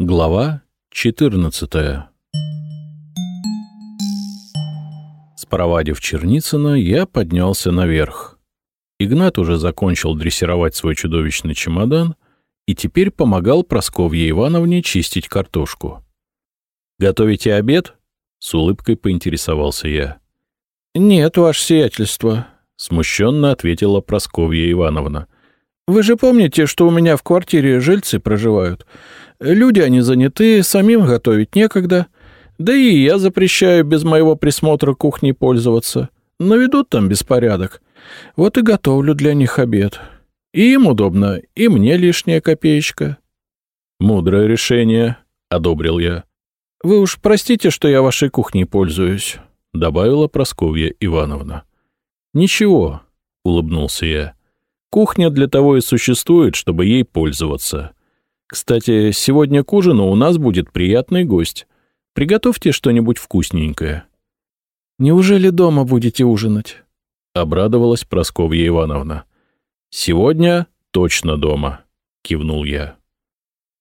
Глава 14 Спровадив Черницына, я поднялся наверх. Игнат уже закончил дрессировать свой чудовищный чемодан и теперь помогал Просковье Ивановне чистить картошку. «Готовите обед?» — с улыбкой поинтересовался я. «Нет, ваше сиятельство», — смущенно ответила Просковья Ивановна. «Вы же помните, что у меня в квартире жильцы проживают. Люди они заняты, самим готовить некогда. Да и я запрещаю без моего присмотра кухней пользоваться. Наведут там беспорядок. Вот и готовлю для них обед. И им удобно, и мне лишняя копеечка». «Мудрое решение», — одобрил я. «Вы уж простите, что я вашей кухней пользуюсь», — добавила Просковья Ивановна. «Ничего», — улыбнулся я. «Кухня для того и существует, чтобы ей пользоваться. Кстати, сегодня к ужину у нас будет приятный гость. Приготовьте что-нибудь вкусненькое». «Неужели дома будете ужинать?» — обрадовалась Просковья Ивановна. «Сегодня точно дома», — кивнул я.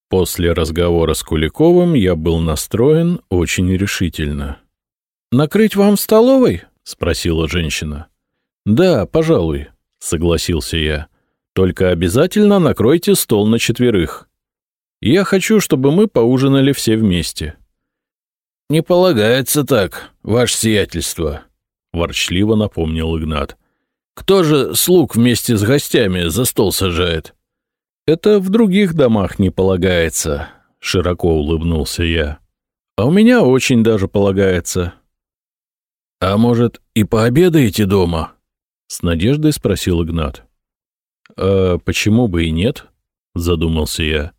После разговора с Куликовым я был настроен очень решительно. «Накрыть вам в столовой?» — спросила женщина. «Да, пожалуй», — согласился я. «Только обязательно накройте стол на четверых. Я хочу, чтобы мы поужинали все вместе». «Не полагается так, ваше сиятельство», — ворчливо напомнил Игнат. «Кто же слуг вместе с гостями за стол сажает?» «Это в других домах не полагается», — широко улыбнулся я. «А у меня очень даже полагается». «А может, и пообедаете дома?» — с надеждой спросил Игнат. «А почему бы и нет?» — задумался я.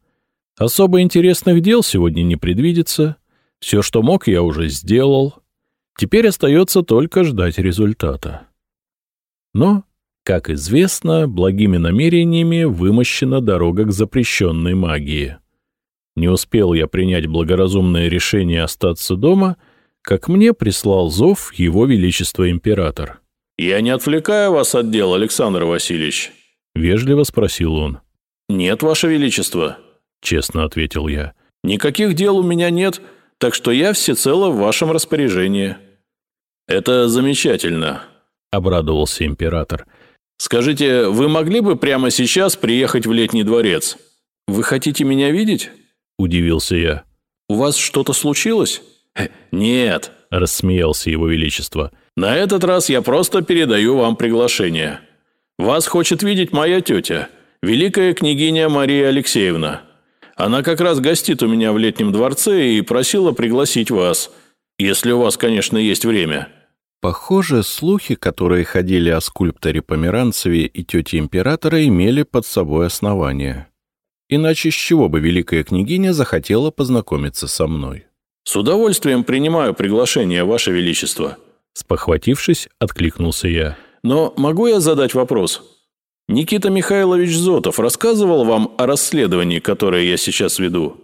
Особо интересных дел сегодня не предвидится. Все, что мог, я уже сделал. Теперь остается только ждать результата. Но, как известно, благими намерениями вымощена дорога к запрещенной магии. Не успел я принять благоразумное решение остаться дома, как мне прислал зов его величество император. «Я не отвлекаю вас от дел, Александр Васильевич?» — вежливо спросил он. «Нет, ваше величество», честно ответил я. «Никаких дел у меня нет, так что я всецело в вашем распоряжении». «Это замечательно», — обрадовался император. «Скажите, вы могли бы прямо сейчас приехать в Летний дворец? Вы хотите меня видеть?» — удивился я. «У вас что-то случилось?» «Нет», — рассмеялся его величество. «На этот раз я просто передаю вам приглашение. Вас хочет видеть моя тетя, великая княгиня Мария Алексеевна. Она как раз гостит у меня в летнем дворце и просила пригласить вас, если у вас, конечно, есть время». Похоже, слухи, которые ходили о скульпторе Померанцеве и тете императора, имели под собой основания. Иначе с чего бы великая княгиня захотела познакомиться со мной? «С удовольствием принимаю приглашение, Ваше Величество», — спохватившись, откликнулся я. «Но могу я задать вопрос?» Никита Михайлович Зотов рассказывал вам о расследовании, которое я сейчас веду?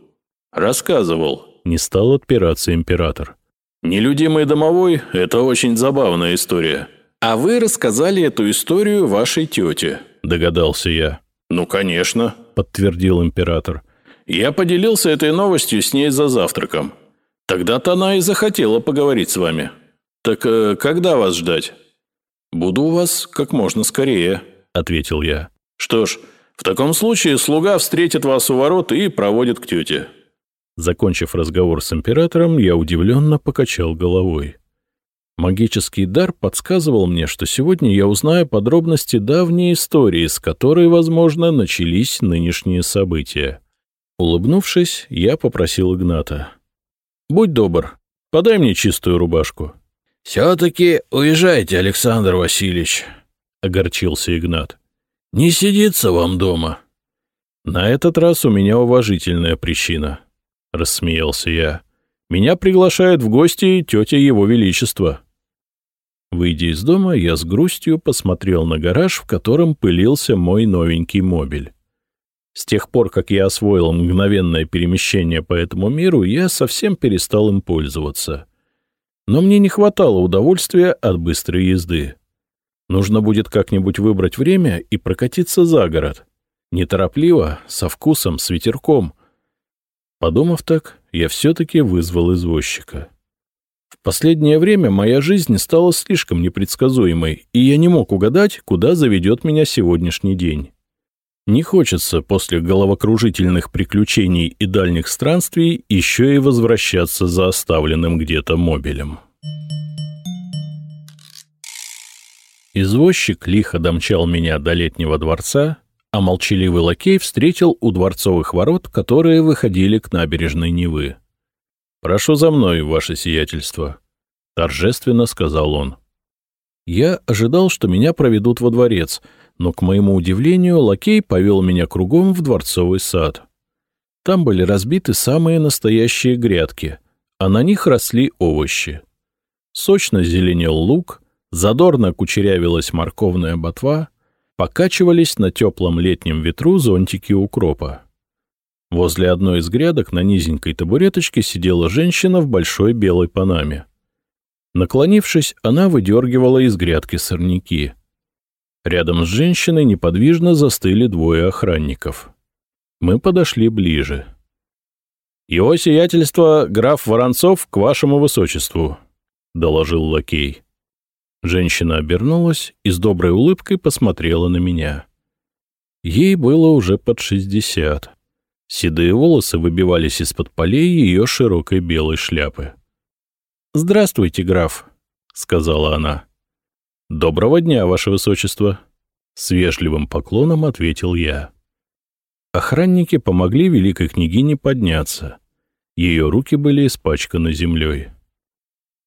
Рассказывал. Не стал отпираться император. Нелюдимый домовой – это очень забавная история. А вы рассказали эту историю вашей тете, догадался я. Ну, конечно, подтвердил император. Я поделился этой новостью с ней за завтраком. Тогда-то она и захотела поговорить с вами. Так э, когда вас ждать? Буду у вас как можно скорее. — ответил я. «Что ж, в таком случае слуга встретит вас у ворот и проводит к тете». Закончив разговор с императором, я удивленно покачал головой. Магический дар подсказывал мне, что сегодня я узнаю подробности давней истории, с которой, возможно, начались нынешние события. Улыбнувшись, я попросил Игната. «Будь добр, подай мне чистую рубашку». «Все-таки уезжайте, Александр Васильевич», — огорчился Игнат. «Не сидится вам дома». «На этот раз у меня уважительная причина», — рассмеялся я. «Меня приглашает в гости тетя Его Величества». Выйдя из дома, я с грустью посмотрел на гараж, в котором пылился мой новенький мобиль. С тех пор, как я освоил мгновенное перемещение по этому миру, я совсем перестал им пользоваться. Но мне не хватало удовольствия от быстрой езды. Нужно будет как-нибудь выбрать время и прокатиться за город. Неторопливо, со вкусом, с ветерком. Подумав так, я все-таки вызвал извозчика. В последнее время моя жизнь стала слишком непредсказуемой, и я не мог угадать, куда заведет меня сегодняшний день. Не хочется после головокружительных приключений и дальних странствий еще и возвращаться за оставленным где-то мобилем. Извозчик лихо домчал меня до летнего дворца, а молчаливый лакей встретил у дворцовых ворот, которые выходили к набережной Невы. «Прошу за мной, ваше сиятельство», — торжественно сказал он. Я ожидал, что меня проведут во дворец, но, к моему удивлению, лакей повел меня кругом в дворцовый сад. Там были разбиты самые настоящие грядки, а на них росли овощи. Сочно зеленел лук, задорно кучерявилась морковная ботва, покачивались на теплом летнем ветру зонтики укропа. Возле одной из грядок на низенькой табуреточке сидела женщина в большой белой панаме. Наклонившись, она выдергивала из грядки сорняки. Рядом с женщиной неподвижно застыли двое охранников. Мы подошли ближе. «Его сиятельство, граф Воронцов, к вашему высочеству», — доложил лакей. Женщина обернулась и с доброй улыбкой посмотрела на меня. Ей было уже под шестьдесят. Седые волосы выбивались из-под полей ее широкой белой шляпы. «Здравствуйте, граф», — сказала она. «Доброго дня, ваше высочество», — с вежливым поклоном ответил я. Охранники помогли великой княгине подняться. Ее руки были испачканы землей.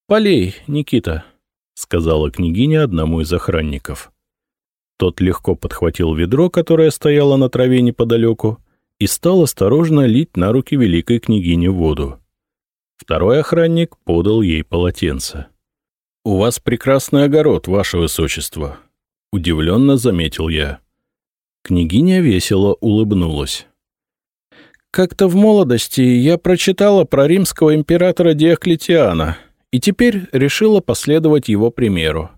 «Полей, Никита», — сказала княгиня одному из охранников. Тот легко подхватил ведро, которое стояло на траве неподалеку, и стал осторожно лить на руки великой княгине воду. Второй охранник подал ей полотенце. «У вас прекрасный огород, ваше высочество», — удивленно заметил я. Княгиня весело улыбнулась. «Как-то в молодости я прочитала про римского императора Диоклетиана и теперь решила последовать его примеру.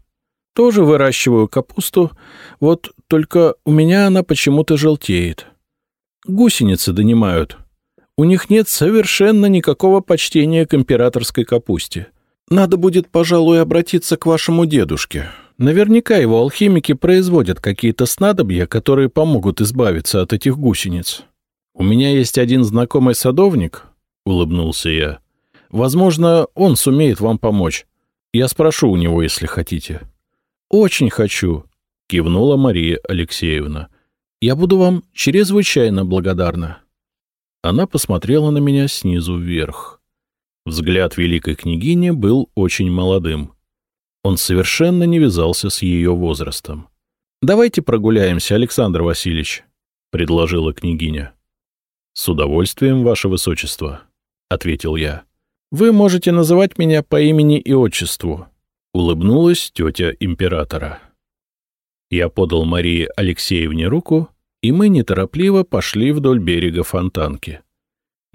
Тоже выращиваю капусту, вот только у меня она почему-то желтеет. Гусеницы донимают. У них нет совершенно никакого почтения к императорской капусте. Надо будет, пожалуй, обратиться к вашему дедушке. Наверняка его алхимики производят какие-то снадобья, которые помогут избавиться от этих гусениц. У меня есть один знакомый садовник, — улыбнулся я, Возможно, он сумеет вам помочь. Я спрошу у него, если хотите». «Очень хочу», — кивнула Мария Алексеевна. «Я буду вам чрезвычайно благодарна». Она посмотрела на меня снизу вверх. Взгляд великой княгини был очень молодым. Он совершенно не вязался с ее возрастом. «Давайте прогуляемся, Александр Васильевич», — предложила княгиня. «С удовольствием, ваше высочество», — ответил я. Вы можете называть меня по имени и отчеству», — улыбнулась тетя императора. Я подал Марии Алексеевне руку, и мы неторопливо пошли вдоль берега Фонтанки.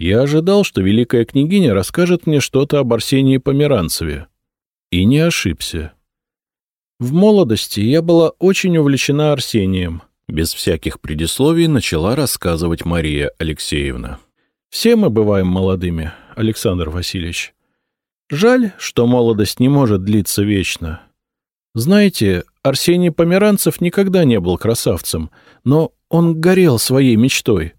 Я ожидал, что великая княгиня расскажет мне что-то об Арсении Померанцеве. И не ошибся. В молодости я была очень увлечена Арсением. Без всяких предисловий начала рассказывать Мария Алексеевна. Все мы бываем молодыми, Александр Васильевич. Жаль, что молодость не может длиться вечно. Знаете, Арсений Померанцев никогда не был красавцем, но он горел своей мечтой.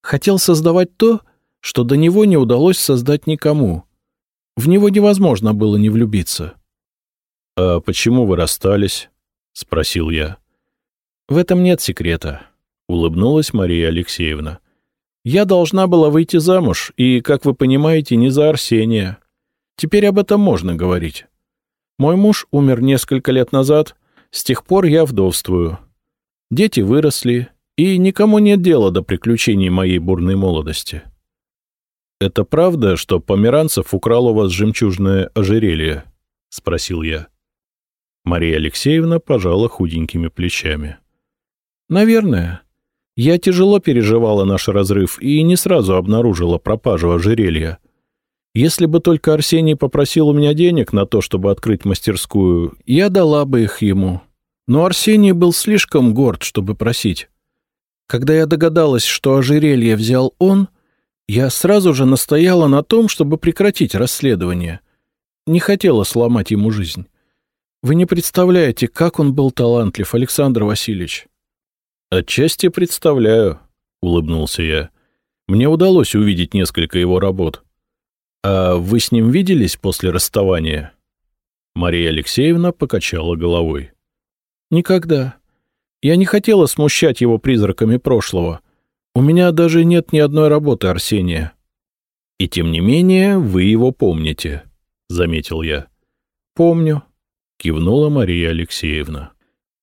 Хотел создавать то, что до него не удалось создать никому. В него невозможно было не влюбиться. — А почему вы расстались? — спросил я. — В этом нет секрета, — улыбнулась Мария Алексеевна. Я должна была выйти замуж, и, как вы понимаете, не за Арсения. Теперь об этом можно говорить. Мой муж умер несколько лет назад, с тех пор я вдовствую. Дети выросли, и никому нет дела до приключений моей бурной молодости. — Это правда, что Померанцев украл у вас жемчужное ожерелье? — спросил я. Мария Алексеевна пожала худенькими плечами. — Наверное. Я тяжело переживала наш разрыв и не сразу обнаружила пропажу ожерелья. Если бы только Арсений попросил у меня денег на то, чтобы открыть мастерскую, я дала бы их ему. Но Арсений был слишком горд, чтобы просить. Когда я догадалась, что ожерелье взял он, Я сразу же настояла на том, чтобы прекратить расследование. Не хотела сломать ему жизнь. Вы не представляете, как он был талантлив, Александр Васильевич. Отчасти представляю, улыбнулся я. Мне удалось увидеть несколько его работ. А вы с ним виделись после расставания? Мария Алексеевна покачала головой. Никогда. Я не хотела смущать его призраками прошлого. У меня даже нет ни одной работы Арсения. И тем не менее вы его помните, — заметил я. Помню, — кивнула Мария Алексеевна.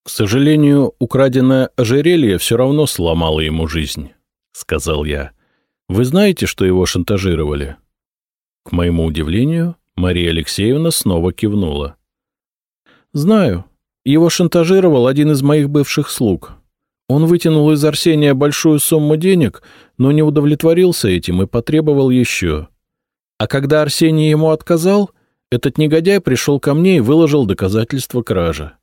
К сожалению, украденное ожерелье все равно сломало ему жизнь, — сказал я. Вы знаете, что его шантажировали? К моему удивлению, Мария Алексеевна снова кивнула. Знаю. Его шантажировал один из моих бывших слуг. Он вытянул из Арсения большую сумму денег, но не удовлетворился этим и потребовал еще. А когда Арсений ему отказал, этот негодяй пришел ко мне и выложил доказательства кражи.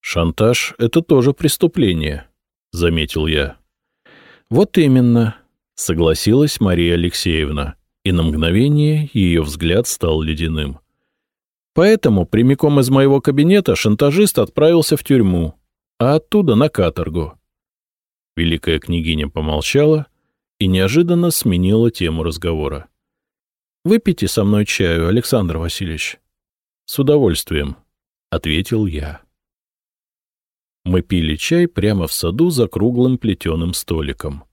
«Шантаж — это тоже преступление», — заметил я. «Вот именно», — согласилась Мария Алексеевна, и на мгновение ее взгляд стал ледяным. «Поэтому прямиком из моего кабинета шантажист отправился в тюрьму, а оттуда на каторгу». Великая княгиня помолчала и неожиданно сменила тему разговора. «Выпейте со мной чаю, Александр Васильевич». «С удовольствием», — ответил я. Мы пили чай прямо в саду за круглым плетеным столиком.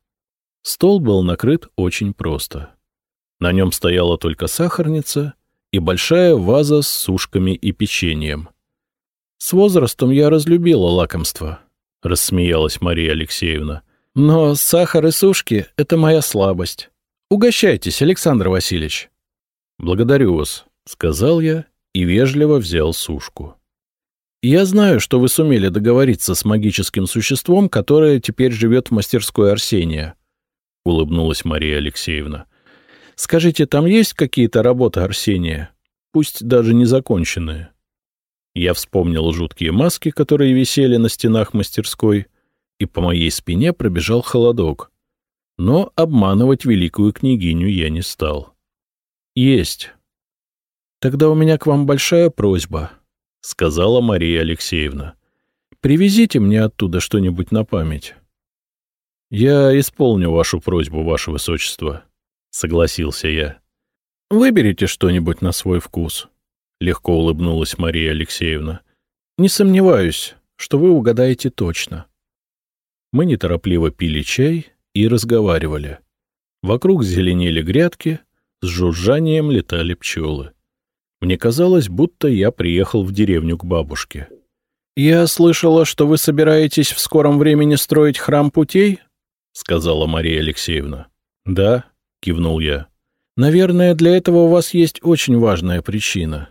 Стол был накрыт очень просто. На нем стояла только сахарница и большая ваза с сушками и печеньем. «С возрастом я разлюбила лакомство», — рассмеялась Мария Алексеевна. «Но сахар и сушки — это моя слабость. Угощайтесь, Александр Васильевич». «Благодарю вас», — сказал я и вежливо взял сушку. «Я знаю, что вы сумели договориться с магическим существом, которое теперь живет в мастерской Арсения», — улыбнулась Мария Алексеевна. «Скажите, там есть какие-то работы Арсения? Пусть даже незаконченные?» Я вспомнил жуткие маски, которые висели на стенах мастерской, и по моей спине пробежал холодок. Но обманывать великую княгиню я не стал. «Есть. Тогда у меня к вам большая просьба», — сказала Мария Алексеевна. «Привезите мне оттуда что-нибудь на память». «Я исполню вашу просьбу, ваше высочество», — согласился я. «Выберите что-нибудь на свой вкус», — легко улыбнулась Мария Алексеевна. «Не сомневаюсь, что вы угадаете точно». Мы неторопливо пили чай и разговаривали. Вокруг зеленели грядки, с жужжанием летали пчелы. Мне казалось, будто я приехал в деревню к бабушке. «Я слышала, что вы собираетесь в скором времени строить храм путей?» — сказала Мария Алексеевна. «Да», — кивнул я. «Наверное, для этого у вас есть очень важная причина», —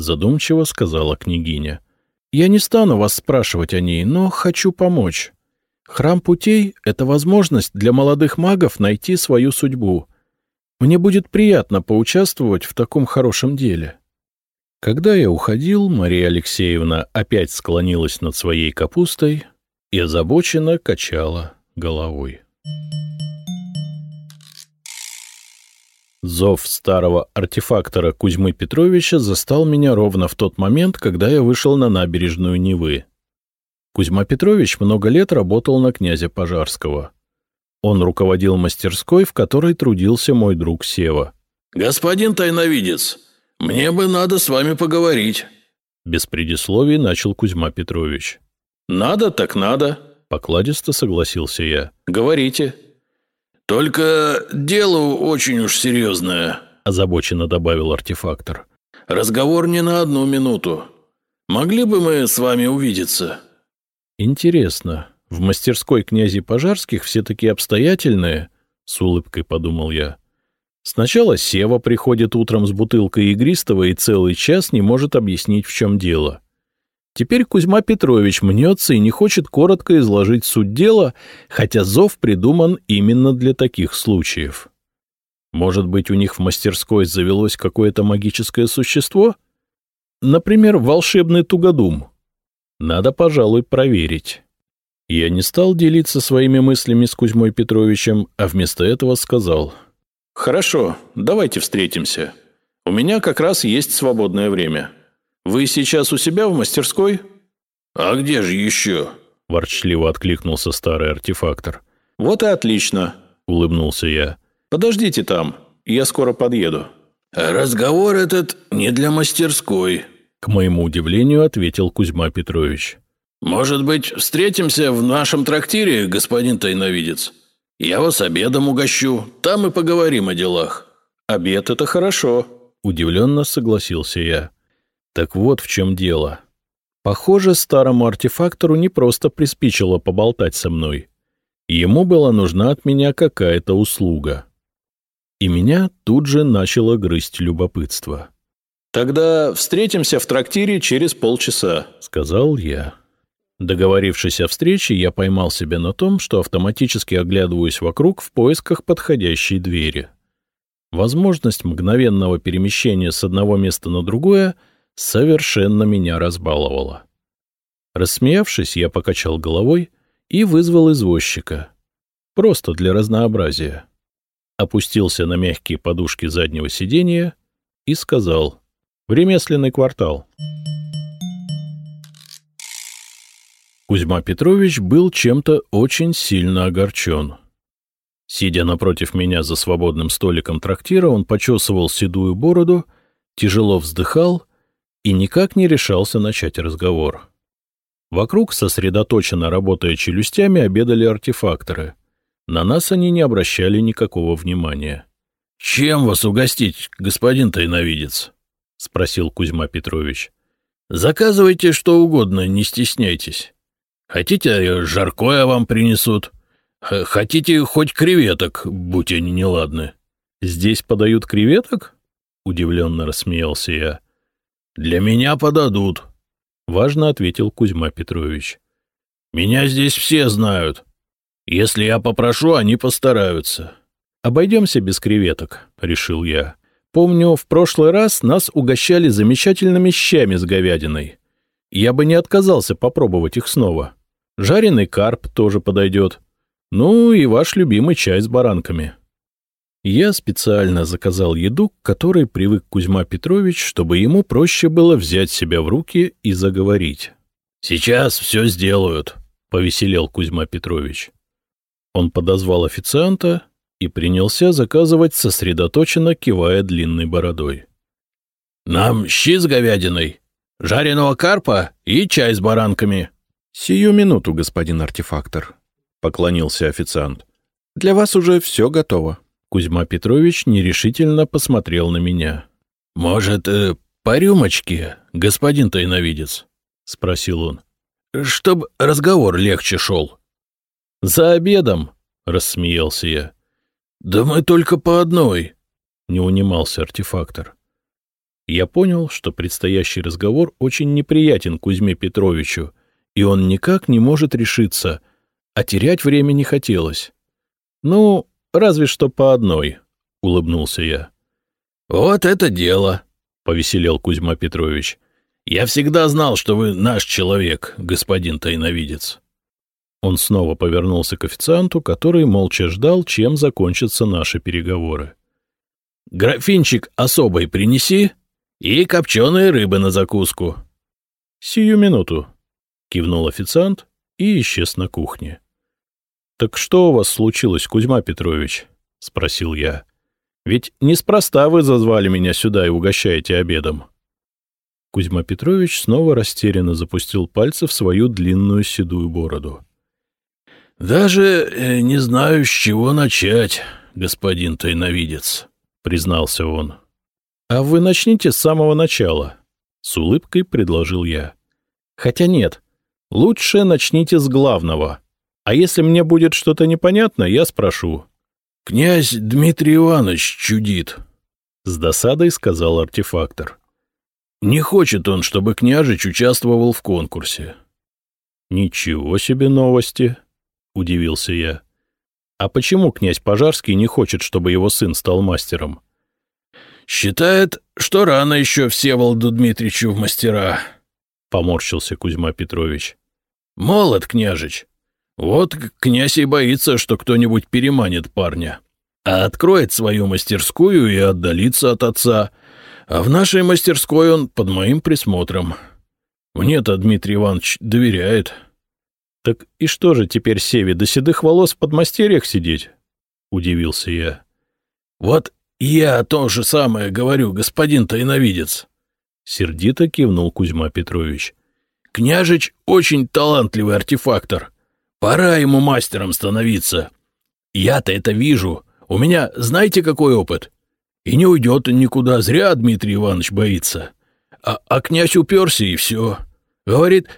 задумчиво сказала княгиня. «Я не стану вас спрашивать о ней, но хочу помочь. Храм путей — это возможность для молодых магов найти свою судьбу. Мне будет приятно поучаствовать в таком хорошем деле». Когда я уходил, Мария Алексеевна опять склонилась над своей капустой и озабоченно качала головой. Зов старого артефактора Кузьмы Петровича застал меня ровно в тот момент, когда я вышел на набережную Невы. Кузьма Петрович много лет работал на князя Пожарского. Он руководил мастерской, в которой трудился мой друг Сева. «Господин тайновидец, мне бы надо с вами поговорить», — без предисловий начал Кузьма Петрович. «Надо так надо», Покладисто согласился я. «Говорите». «Только дело очень уж серьезное», — озабоченно добавил артефактор. «Разговор не на одну минуту. Могли бы мы с вами увидеться?» «Интересно, в мастерской князей Пожарских все такие обстоятельные?» — с улыбкой подумал я. Сначала Сева приходит утром с бутылкой игристого и целый час не может объяснить, в чем дело. Теперь Кузьма Петрович мнется и не хочет коротко изложить суть дела, хотя зов придуман именно для таких случаев. Может быть, у них в мастерской завелось какое-то магическое существо? Например, волшебный тугодум. Надо, пожалуй, проверить. Я не стал делиться своими мыслями с Кузьмой Петровичем, а вместо этого сказал. Хорошо, давайте встретимся. У меня как раз есть свободное время. Вы сейчас у себя в мастерской? А где же еще? Ворчливо откликнулся старый артефактор. Вот и отлично, улыбнулся я. Подождите там, я скоро подъеду. Разговор этот не для мастерской, к моему удивлению ответил Кузьма Петрович. Может быть, встретимся в нашем трактире, господин тайновидец? Я вас обедом угощу, там и поговорим о делах. Обед – это хорошо. Удивленно согласился я. Так вот в чем дело. Похоже, старому артефактору не просто приспичило поболтать со мной. Ему была нужна от меня какая-то услуга. И меня тут же начало грызть любопытство. «Тогда встретимся в трактире через полчаса», — сказал я. Договорившись о встрече, я поймал себя на том, что автоматически оглядываюсь вокруг в поисках подходящей двери. Возможность мгновенного перемещения с одного места на другое совершенно меня разбаловала. Рассмеявшись, я покачал головой и вызвал извозчика. Просто для разнообразия. Опустился на мягкие подушки заднего сиденья и сказал «В ремесленный квартал». Кузьма Петрович был чем-то очень сильно огорчен. Сидя напротив меня за свободным столиком трактира, он почесывал седую бороду, тяжело вздыхал и никак не решался начать разговор. Вокруг, сосредоточенно работая челюстями, обедали артефакторы. На нас они не обращали никакого внимания. — Чем вас угостить, господин тайновидец? — спросил Кузьма Петрович. — Заказывайте что угодно, не стесняйтесь. Хотите, жаркое вам принесут. Хотите хоть креветок, будь они неладны. — Здесь подают креветок? — удивленно рассмеялся я. — Для меня подадут, — важно ответил Кузьма Петрович. — Меня здесь все знают. Если я попрошу, они постараются. — Обойдемся без креветок, — решил я. Помню, в прошлый раз нас угощали замечательными щами с говядиной. Я бы не отказался попробовать их снова. — Жареный карп тоже подойдет. Ну и ваш любимый чай с баранками. Я специально заказал еду, к которой привык Кузьма Петрович, чтобы ему проще было взять себя в руки и заговорить. — Сейчас все сделают, — повеселел Кузьма Петрович. Он подозвал официанта и принялся заказывать, сосредоточенно кивая длинной бородой. — Нам щи с говядиной, жареного карпа и чай с баранками, — Сию минуту, господин артефактор, — поклонился официант. — Для вас уже все готово. Кузьма Петрович нерешительно посмотрел на меня. — Может, э, по рюмочке, господин тайновидец? — спросил он. — Чтоб разговор легче шел. — За обедом, — рассмеялся я. — Да мы только по одной, — не унимался артефактор. Я понял, что предстоящий разговор очень неприятен Кузьме Петровичу, и он никак не может решиться, а терять время не хотелось. «Ну, разве что по одной», — улыбнулся я. «Вот это дело», — повеселел Кузьма Петрович. «Я всегда знал, что вы наш человек, господин тайновидец». Он снова повернулся к официанту, который молча ждал, чем закончатся наши переговоры. «Графинчик особой принеси и копченые рыбы на закуску». «Сию минуту», — кивнул официант и исчез на кухне. — Так что у вас случилось, Кузьма Петрович? — спросил я. — Ведь неспроста вы зазвали меня сюда и угощаете обедом. Кузьма Петрович снова растерянно запустил пальцы в свою длинную седую бороду. — Даже э, не знаю, с чего начать, господин тайновидец, — признался он. — А вы начните с самого начала, — с улыбкой предложил я. — Хотя нет, Лучше начните с главного. А если мне будет что-то непонятно, я спрошу. — Князь Дмитрий Иванович чудит, — с досадой сказал артефактор. — Не хочет он, чтобы княжич участвовал в конкурсе. — Ничего себе новости, — удивился я. — А почему князь Пожарский не хочет, чтобы его сын стал мастером? — Считает, что рано еще Всеволоду Дмитриевичу в мастера, — поморщился Кузьма Петрович. Молод, княжич. Вот князь и боится, что кто-нибудь переманит парня. а откроет свою мастерскую и отдалится от отца. А в нашей мастерской он под моим присмотром. Мне-то Дмитрий Иванович доверяет. — Так и что же теперь Севе до седых волос в подмастерьях сидеть? — удивился я. — Вот я то же самое говорю, господин тайновидец. Сердито кивнул Кузьма Петрович. — Княжич очень талантливый артефактор. Пора ему мастером становиться. Я-то это вижу. У меня знаете, какой опыт? И не уйдет он никуда, зря Дмитрий Иванович боится. А, а князь уперся, и все. Говорит,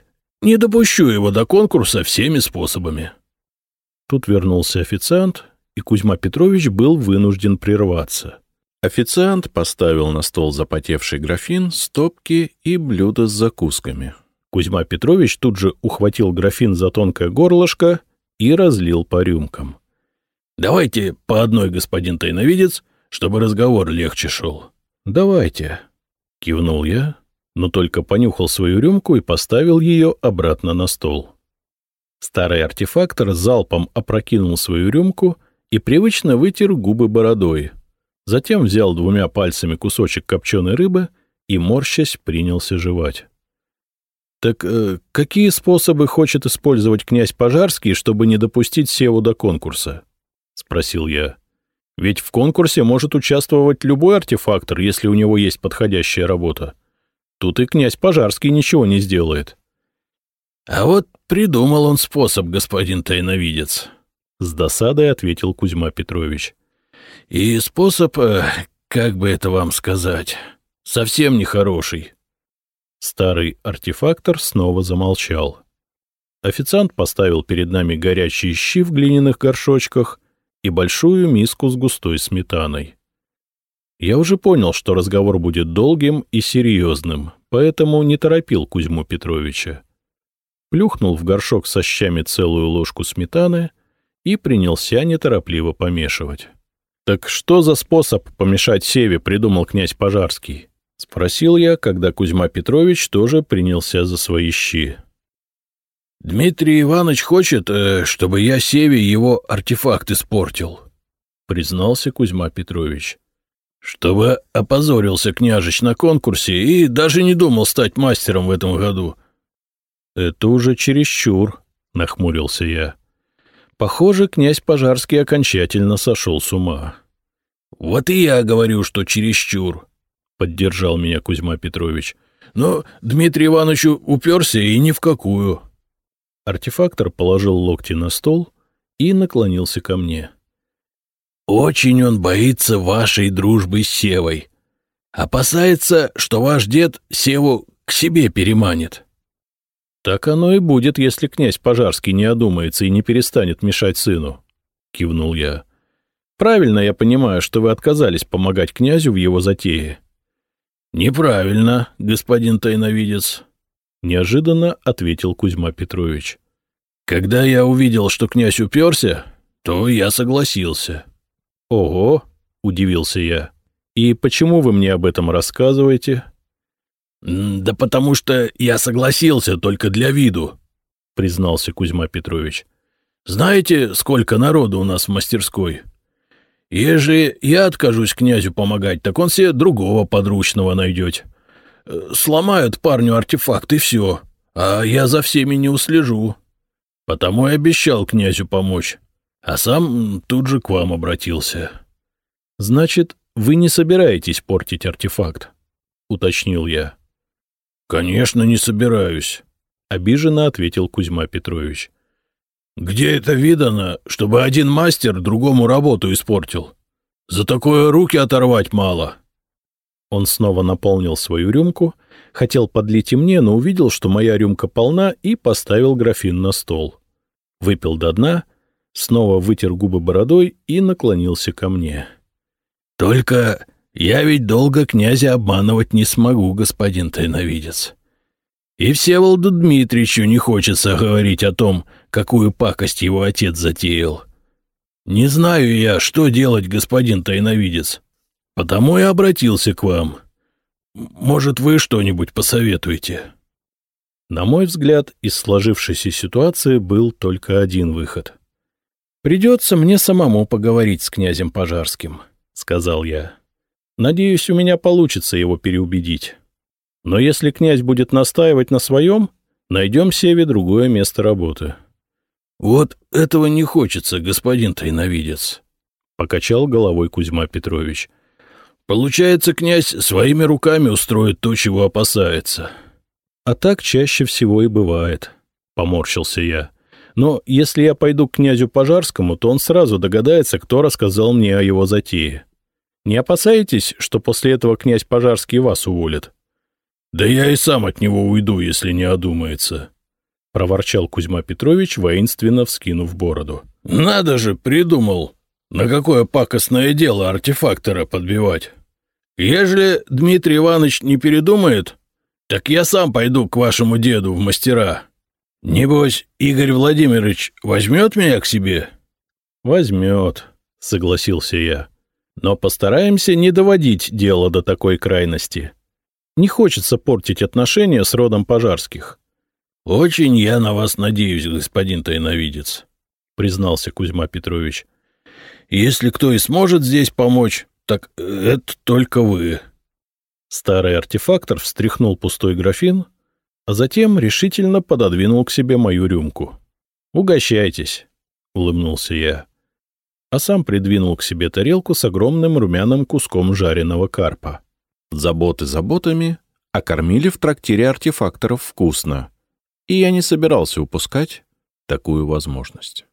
не допущу его до конкурса всеми способами. Тут вернулся официант, и Кузьма Петрович был вынужден прерваться. Официант поставил на стол запотевший графин, стопки и блюдо с закусками. Кузьма Петрович тут же ухватил графин за тонкое горлышко и разлил по рюмкам. — Давайте по одной, господин тайновидец, чтобы разговор легче шел. — Давайте, — кивнул я, но только понюхал свою рюмку и поставил ее обратно на стол. Старый артефактор залпом опрокинул свою рюмку и привычно вытер губы бородой. Затем взял двумя пальцами кусочек копченой рыбы и, морщась, принялся жевать. «Так э, какие способы хочет использовать князь Пожарский, чтобы не допустить Севу до конкурса?» — спросил я. «Ведь в конкурсе может участвовать любой артефактор, если у него есть подходящая работа. Тут и князь Пожарский ничего не сделает». «А вот придумал он способ, господин тайновидец», — с досадой ответил Кузьма Петрович. «И способ, э, как бы это вам сказать, совсем нехороший». Старый артефактор снова замолчал. Официант поставил перед нами горячие щи в глиняных горшочках и большую миску с густой сметаной. Я уже понял, что разговор будет долгим и серьезным, поэтому не торопил Кузьму Петровича. Плюхнул в горшок со щами целую ложку сметаны и принялся неторопливо помешивать. «Так что за способ помешать Севе придумал князь Пожарский?» — спросил я, когда Кузьма Петрович тоже принялся за свои щи. Дмитрий Иванович хочет, э, чтобы я Севе его артефакт испортил, — признался Кузьма Петрович. — Чтобы опозорился княжич на конкурсе и даже не думал стать мастером в этом году. — Это уже чересчур, — нахмурился я. Похоже, князь Пожарский окончательно сошел с ума. — Вот и я говорю, что чересчур, — поддержал меня Кузьма Петрович. — Но Дмитрий Иванович уперся и ни в какую. — Артефактор положил локти на стол и наклонился ко мне. «Очень он боится вашей дружбы с Севой. Опасается, что ваш дед Севу к себе переманит». «Так оно и будет, если князь Пожарский не одумается и не перестанет мешать сыну», — кивнул я. «Правильно я понимаю, что вы отказались помогать князю в его затее». «Неправильно, господин тайновидец», — неожиданно ответил Кузьма Петрович. — Когда я увидел, что князь уперся, то я согласился. — Ого! — удивился я. — И почему вы мне об этом рассказываете? — Да потому что я согласился только для виду, — признался Кузьма Петрович. — Знаете, сколько народу у нас в мастерской? Ежели я откажусь князю помогать, так он себе другого подручного найдет. Сломают парню артефакт, и все. А я за всеми не услежу. Потому и обещал князю помочь. А сам тут же к вам обратился. — Значит, вы не собираетесь портить артефакт? — уточнил я. — Конечно, не собираюсь, — обиженно ответил Кузьма Петрович. — Где это видано, чтобы один мастер другому работу испортил? За такое руки оторвать мало. — он снова наполнил свою рюмку, хотел подлить и мне, но увидел, что моя рюмка полна, и поставил графин на стол. Выпил до дна, снова вытер губы бородой и наклонился ко мне. — Только я ведь долго князя обманывать не смогу, господин тайновидец. И Всеволоду Дмитриевичу не хочется говорить о том, какую пакость его отец затеял. Не знаю я, что делать, господин тайновидец. Потому и обратился к вам. Может, вы что-нибудь посоветуете?» На мой взгляд, из сложившейся ситуации был только один выход. «Придется мне самому поговорить с князем Пожарским», — сказал я. «Надеюсь, у меня получится его переубедить. Но если князь будет настаивать на своем, найдем Севе другое место работы». «Вот этого не хочется, господин тайновидец», — покачал головой Кузьма Петрович. «Получается, князь своими руками устроит то, чего опасается». «А так чаще всего и бывает», — поморщился я. «Но если я пойду к князю Пожарскому, то он сразу догадается, кто рассказал мне о его затее. Не опасаетесь, что после этого князь Пожарский вас уволит?» «Да я и сам от него уйду, если не одумается», — проворчал Кузьма Петрович, воинственно вскинув бороду. «Надо же, придумал, на какое пакостное дело артефактора подбивать. Ежели Дмитрий Иванович не передумает, так я сам пойду к вашему деду в мастера. Небось, Игорь Владимирович возьмет меня к себе?» «Возьмет», — согласился я. «Но постараемся не доводить дело до такой крайности. Не хочется портить отношения с родом пожарских». «Очень я на вас надеюсь, господин тайновидец», — признался Кузьма Петрович. «Если кто и сможет здесь помочь, так это только вы». Старый артефактор встряхнул пустой графин, а затем решительно пододвинул к себе мою рюмку. «Угощайтесь», — улыбнулся я, а сам придвинул к себе тарелку с огромным румяным куском жареного карпа. Заботы заботами, а кормили в трактире артефакторов вкусно и я не собирался упускать такую возможность.